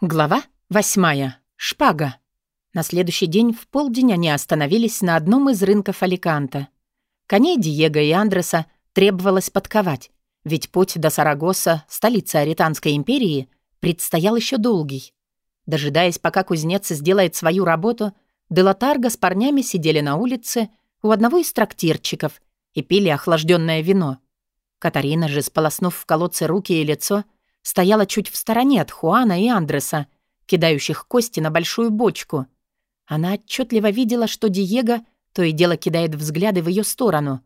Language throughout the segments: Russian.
Глава восьмая. Шпага. На следующий день в полдень они остановились на одном из рынков Аликанта. Коней Диего и Андреса требовалось подковать, ведь путь до Сарагоса, столицы Аританской империи, предстоял еще долгий. Дожидаясь, пока кузнец сделает свою работу, Делатарго с парнями сидели на улице у одного из трактирчиков и пили охлажденное вино. Катарина же, сполоснув в колодце руки и лицо, стояла чуть в стороне от Хуана и Андреса, кидающих кости на большую бочку. Она отчетливо видела, что Диего то и дело кидает взгляды в ее сторону.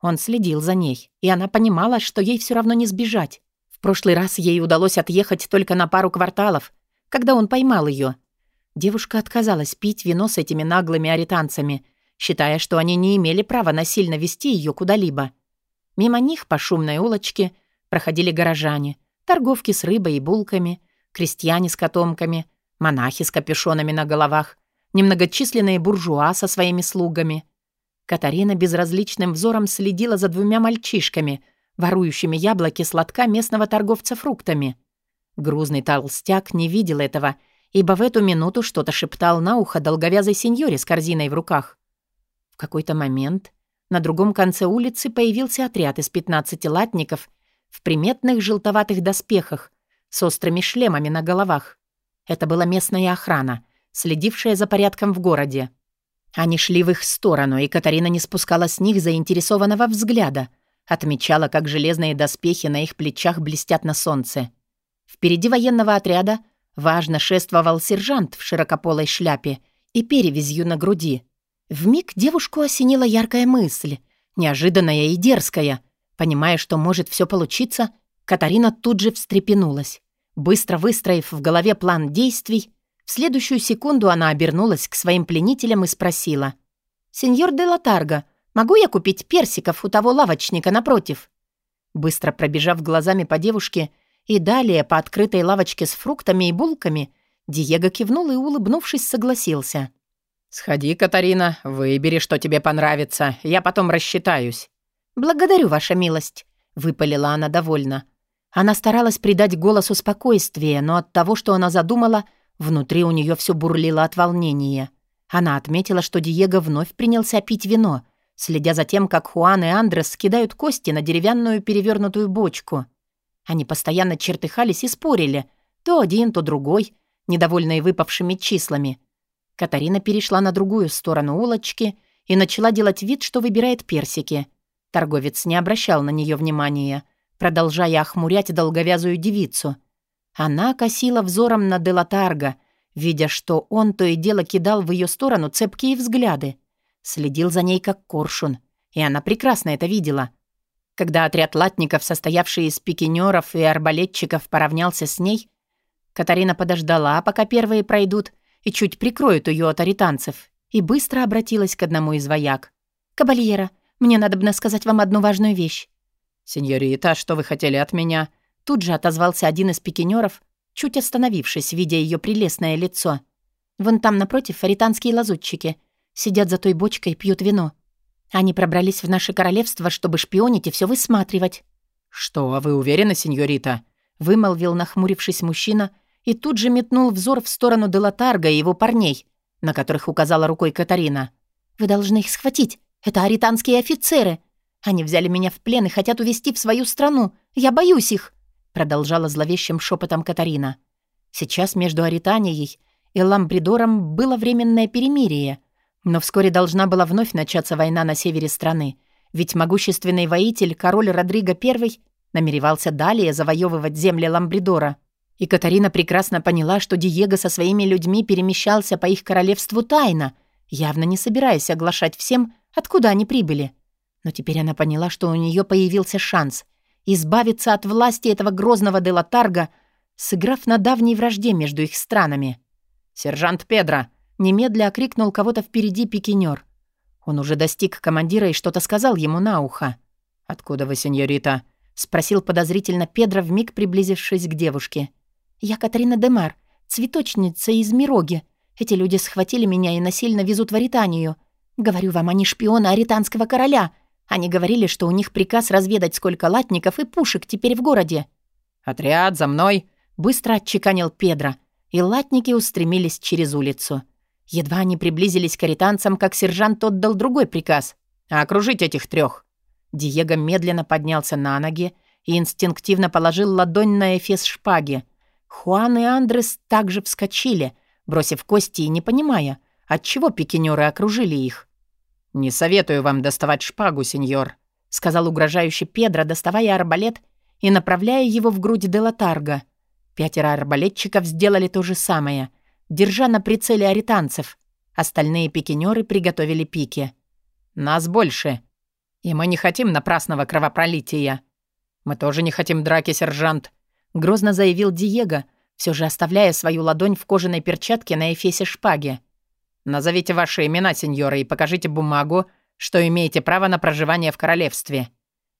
Он следил за ней, и она понимала, что ей все равно не сбежать. В прошлый раз ей удалось отъехать только на пару кварталов, когда он поймал ее. Девушка отказалась пить вино с этими наглыми аританцами, считая, что они не имели права насильно вести ее куда-либо. Мимо них по шумной улочке проходили горожане — торговки с рыбой и булками, крестьяне с котомками, монахи с капюшонами на головах, немногочисленные буржуа со своими слугами. Катарина безразличным взором следила за двумя мальчишками, ворующими яблоки сладка местного торговца фруктами. Грузный толстяк не видел этого, ибо в эту минуту что-то шептал на ухо долговязой сеньоре с корзиной в руках. В какой-то момент на другом конце улицы появился отряд из 15 латников в приметных желтоватых доспехах с острыми шлемами на головах. Это была местная охрана, следившая за порядком в городе. Они шли в их сторону, и Катарина не спускала с них заинтересованного взгляда, отмечала, как железные доспехи на их плечах блестят на солнце. Впереди военного отряда важно шествовал сержант в широкополой шляпе и перевязью на груди. Вмиг девушку осенила яркая мысль, неожиданная и дерзкая — Понимая, что может все получиться, Катарина тут же встрепенулась. Быстро выстроив в голове план действий, в следующую секунду она обернулась к своим пленителям и спросила. «Сеньор де Латарго, могу я купить персиков у того лавочника напротив?» Быстро пробежав глазами по девушке и далее по открытой лавочке с фруктами и булками, Диего кивнул и, улыбнувшись, согласился. «Сходи, Катарина, выбери, что тебе понравится, я потом рассчитаюсь». «Благодарю, ваша милость», — выпалила она довольно. Она старалась придать голосу спокойствие, но от того, что она задумала, внутри у нее все бурлило от волнения. Она отметила, что Диего вновь принялся пить вино, следя за тем, как Хуан и Андрес кидают кости на деревянную перевернутую бочку. Они постоянно чертыхались и спорили, то один, то другой, недовольные выпавшими числами. Катарина перешла на другую сторону улочки и начала делать вид, что выбирает персики — Торговец не обращал на нее внимания, продолжая охмурять долговязую девицу. Она косила взором на Делатарга, видя, что он то и дело кидал в ее сторону цепкие взгляды. Следил за ней как коршун, и она прекрасно это видела. Когда отряд латников, состоявший из пикинеров и арбалетчиков, поравнялся с ней, Катарина подождала, пока первые пройдут, и чуть прикроют ее от аританцев, и быстро обратилась к одному из вояк. «Кабальера, мне надо бы сказать вам одну важную вещь». «Сеньорита, что вы хотели от меня?» Тут же отозвался один из пикинеров, чуть остановившись, видя ее прелестное лицо. «Вон там напротив фаританские лазутчики. Сидят за той бочкой и пьют вино. Они пробрались в наше королевство, чтобы шпионить и все высматривать». «Что, вы уверены, сеньорита?» вымолвил, нахмурившись мужчина, и тут же метнул взор в сторону Делатарга и его парней, на которых указала рукой Катарина. «Вы должны их схватить. Это аританские офицеры. Они взяли меня в плен и хотят увезти в свою страну. Я боюсь их», — продолжала зловещим шепотом Катарина. Сейчас между Аританией и Ламбридором было временное перемирие, но вскоре должна была вновь начаться война на севере страны, ведь могущественный воитель, король Родриго I, намеревался далее завоевывать земли Ламбридора. И Катарина прекрасно поняла, что Диего со своими людьми перемещался по их королевству тайно, явно не собираясь оглашать всем, откуда они прибыли. Но теперь она поняла, что у нее появился шанс избавиться от власти этого грозного Делатарга, сыграв на давней вражде между их странами. «Сержант Педро!» — немедля окрикнул кого-то впереди пикинер. Он уже достиг командира и что-то сказал ему на ухо. «Откуда вы, сеньорита?» — спросил подозрительно Педро, вмиг приблизившись к девушке. «Я Катрина Демар, цветочница из Мироги. Эти люди схватили меня и насильно везут в Аританию. Говорю вам, они шпионы аританского короля. Они говорили, что у них приказ разведать, сколько латников и пушек теперь в городе». «Отряд, за мной!» — быстро отчеканил Педро. и латники устремились через улицу. Едва они приблизились к аританцам, как сержант отдал другой приказ — окружить этих трех. Диего медленно поднялся на ноги и инстинктивно положил ладонь на эфес шпаги. Хуан и Андрес также вскочили, бросив кости и не понимая, отчего пикинеры окружили их. «Не советую вам доставать шпагу, сеньор», — сказал угрожающий Педро, доставая арбалет и направляя его в грудь Делатарга. Пятеро арбалетчиков сделали то же самое, держа на прицеле аританцев. Остальные пикинеры приготовили пики. «Нас больше, и мы не хотим напрасного кровопролития. Мы тоже не хотим драки, сержант», — грозно заявил Диего, все же оставляя свою ладонь в кожаной перчатке на эфесе шпаги. «Назовите ваши имена, сеньоры, и покажите бумагу, что имеете право на проживание в королевстве».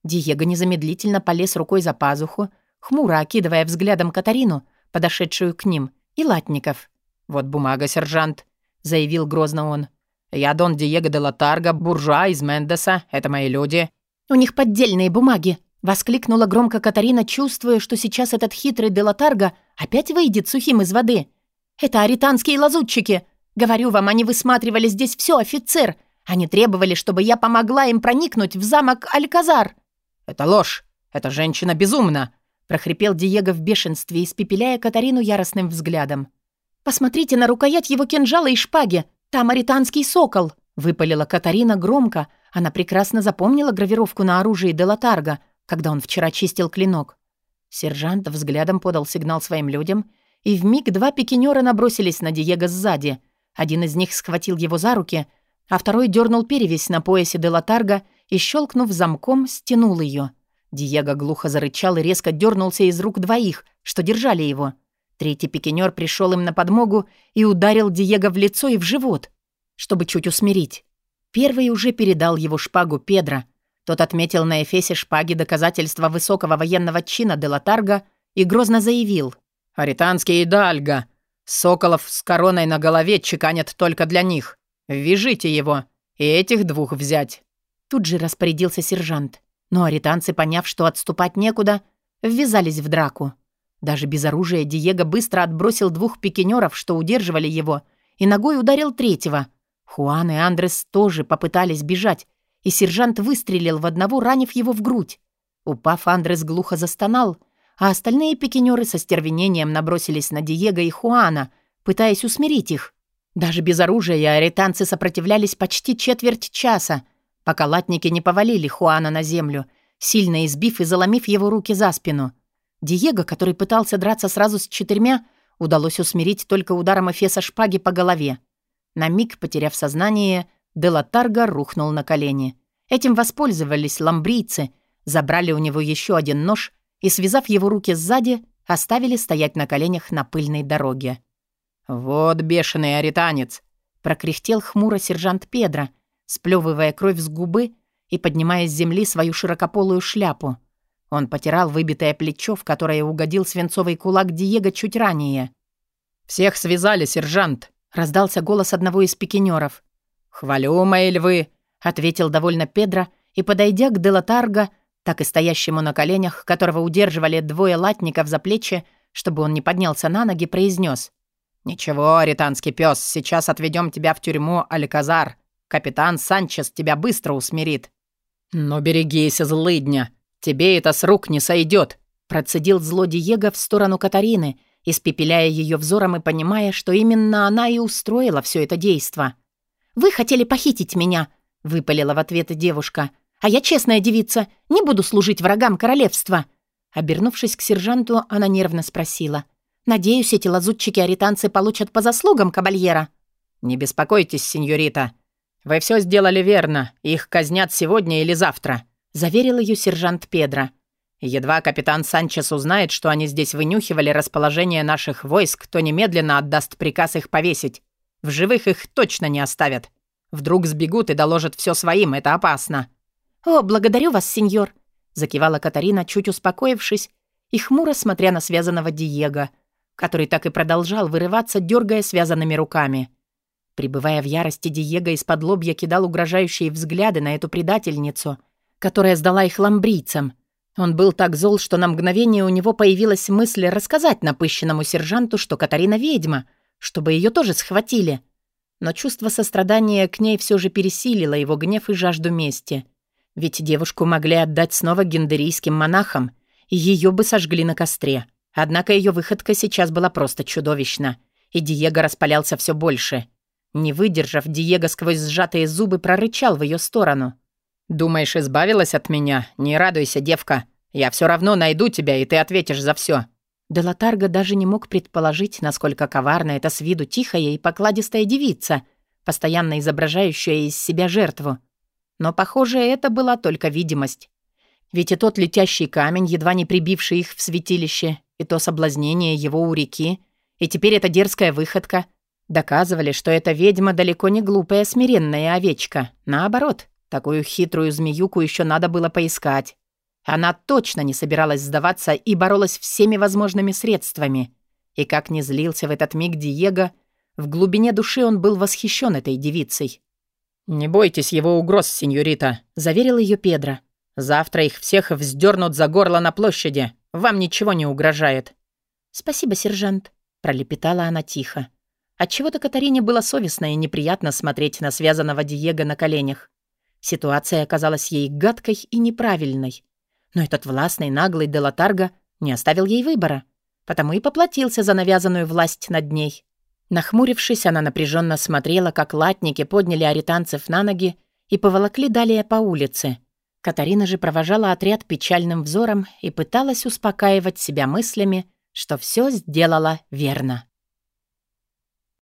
Диего незамедлительно полез рукой за пазуху, хмуро окидывая взглядом Катарину, подошедшую к ним, и латников. «Вот бумага, сержант», — заявил грозно он. «Я Дон Диего де Латарго, буржуа из Мендеса. Это мои люди». «У них поддельные бумаги», — воскликнула громко Катарина, чувствуя, что сейчас этот хитрый де Латарго опять выйдет сухим из воды. «Это аританские лазутчики. Говорю вам, они высматривали здесь все, офицер. Они требовали, чтобы я помогла им проникнуть в замок Альказар». «Это ложь! Эта женщина безумна!» прохрипел Диего в бешенстве, испепеляя Катарину яростным взглядом. «Посмотрите на рукоять его кинжала и шпаги! Там аританский сокол!» выпалила Катарина громко. Она прекрасно запомнила гравировку на оружии Делатарга, когда он вчера чистил клинок. Сержант взглядом подал сигнал своим людям, и в миг два пикинера набросились на Диего сзади. Один из них схватил его за руки, а второй дернул перевязь на поясе Делатарга и, щелкнув замком, стянул ее. Диего глухо зарычал и резко дернулся из рук двоих, что держали его. Третий пикинер пришел им на подмогу и ударил Диего в лицо и в живот, чтобы чуть усмирить. Первый уже передал его шпагу Педро. Тот отметил на эфесе шпаги доказательства высокого военного чина Делатарга и грозно заявил. «Аританский Идальго! Соколов с короной на голове чеканят только для них. Вяжите его и этих двух взять». Тут же распорядился сержант. Но аританцы, поняв, что отступать некуда, ввязались в драку. Даже без оружия Диего быстро отбросил двух пикинеров, что удерживали его, и ногой ударил третьего. Хуан и Андрес тоже попытались бежать, и сержант выстрелил в одного, ранив его в грудь. Упав, Андрес глухо застонал, а остальные пикинеры со стервенением набросились на Диего и Хуана, пытаясь усмирить их. Даже без оружия аританцы сопротивлялись почти четверть часа, пока латники не повалили Хуана на землю, сильно избив и заломив его руки за спину. Диего, который пытался драться сразу с четырьмя, удалось усмирить только ударом Эфеса шпаги по голове. На миг, потеряв сознание, Делатарга рухнул на колени. Этим воспользовались ламбрийцы, забрали у него еще один нож и, связав его руки сзади, оставили стоять на коленях на пыльной дороге. «Вот бешеный аританец!» — прокряхтел хмуро сержант Педро, сплёвывая кровь с губы и поднимая с земли свою широкополую шляпу. Он потирал выбитое плечо, в которое угодил свинцовый кулак Диего чуть ранее. «Всех связали, сержант!» — раздался голос одного из пикинеров. «Хвалю, мои львы!» — ответил довольно Педро и, подойдя к Делатарго, так и стоящему на коленях, которого удерживали двое латников за плечи, чтобы он не поднялся на ноги, произнес: «Ничего, аританский пес, сейчас отведем тебя в тюрьму Альказар. Капитан Санчес тебя быстро усмирит». «Но берегись, злыдня! Тебе это с рук не сойдет!» Процедил зло Диего в сторону Катарины, испепеляя ее взором и понимая, что именно она и устроила все это действо. «Вы хотели похитить меня», — выпалила в ответ девушка. «А я честная девица, не буду служить врагам королевства». Обернувшись к сержанту, она нервно спросила. «Надеюсь, эти лазутчики-аританцы получат по заслугам кабальера». «Не беспокойтесь, сеньорита. «Вы все сделали верно. Их казнят сегодня или завтра», — заверил ее сержант Педро. «Едва капитан Санчес узнает, что они здесь вынюхивали расположение наших войск, то немедленно отдаст приказ их повесить. В живых их точно не оставят. Вдруг сбегут и доложат все своим, это опасно». «О, благодарю вас, сеньор», — закивала Катарина, чуть успокоившись, и хмуро смотря на связанного Диего, который так и продолжал вырываться, дергая связанными руками. Прибывая в ярости, Диего из-под лобья кидал угрожающие взгляды на эту предательницу, которая сдала их ламбрийцам. Он был так зол, что на мгновение у него появилась мысль рассказать напыщенному сержанту, что Катарина ведьма, чтобы ее тоже схватили. Но чувство сострадания к ней все же пересилило его гнев и жажду мести. Ведь девушку могли отдать снова гендерийским монахам, и ее бы сожгли на костре. Однако ее выходка сейчас была просто чудовищна, и Диего распалялся все больше. Не выдержав, Диего сквозь сжатые зубы прорычал в ее сторону. «Думаешь, избавилась от меня? Не радуйся, девка. Я все равно найду тебя, и ты ответишь за все. Делатарго даже не мог предположить, насколько коварна эта с виду тихая и покладистая девица, постоянно изображающая из себя жертву. Но, похоже, это была только видимость. Ведь и тот летящий камень, едва не прибивший их в святилище, и то соблазнение его у реки, и теперь эта дерзкая выходка доказывали, что эта ведьма далеко не глупая смиренная овечка. Наоборот, Такую хитрую змеюку еще надо было поискать. Она точно не собиралась сдаваться и боролась всеми возможными средствами. И как не злился в этот миг Диего, в глубине души он был восхищен этой девицей. «Не бойтесь его угроз, сеньорита», — заверил ее Педро. «Завтра их всех вздернут за горло на площади. Вам ничего не угрожает». «Спасибо, сержант», — пролепетала она тихо. Отчего-то Катарине было совестно и неприятно смотреть на связанного Диего на коленях. Ситуация оказалась ей гадкой и неправильной. Но этот властный, наглый Делатарго не оставил ей выбора, потому и поплатился за навязанную власть над ней. Нахмурившись, она напряженно смотрела, как латники подняли аританцев на ноги и поволокли далее по улице. Катарина же провожала отряд печальным взором и пыталась успокаивать себя мыслями, что все сделала верно.